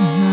Mm-hmm.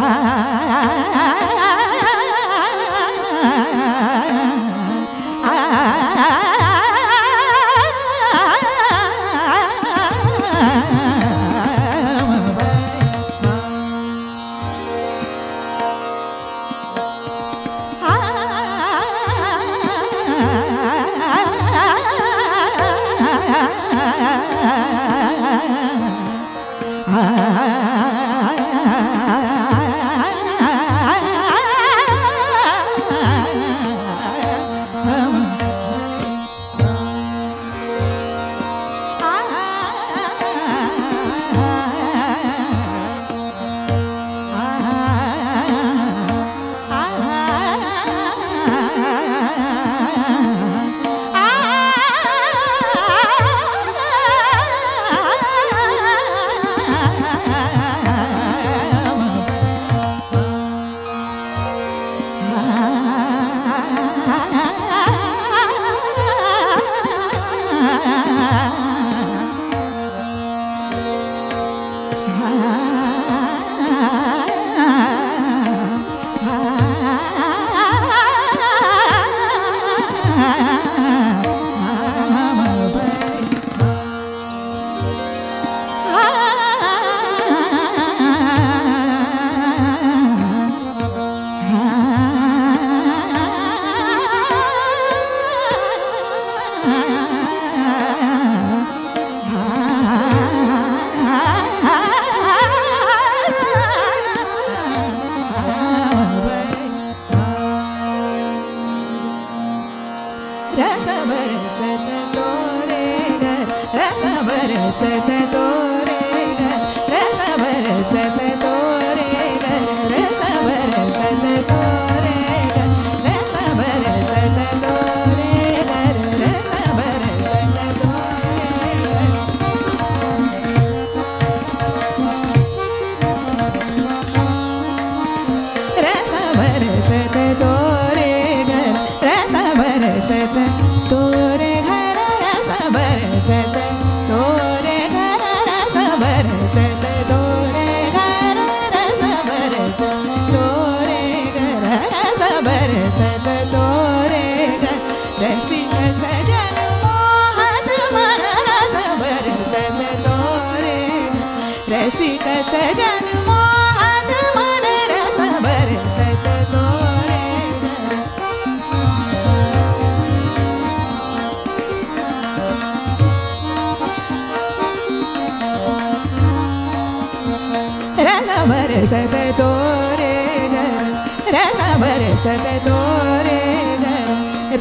ah. सदोरे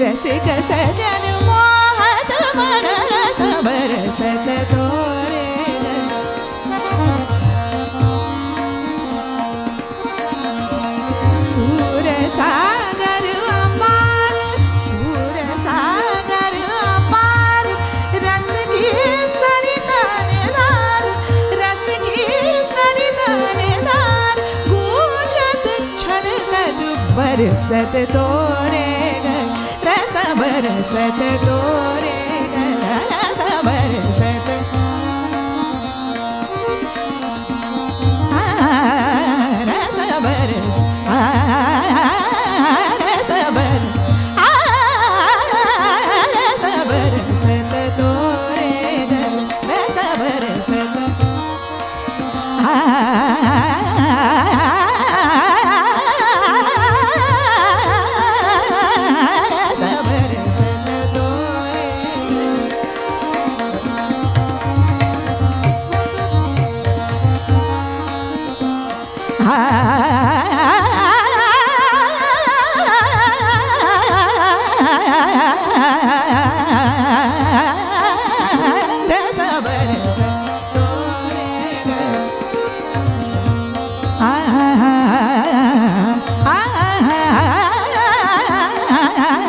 रसिक सजन मोहत मन रस जनर सोरे ोरे ब्रत तोरे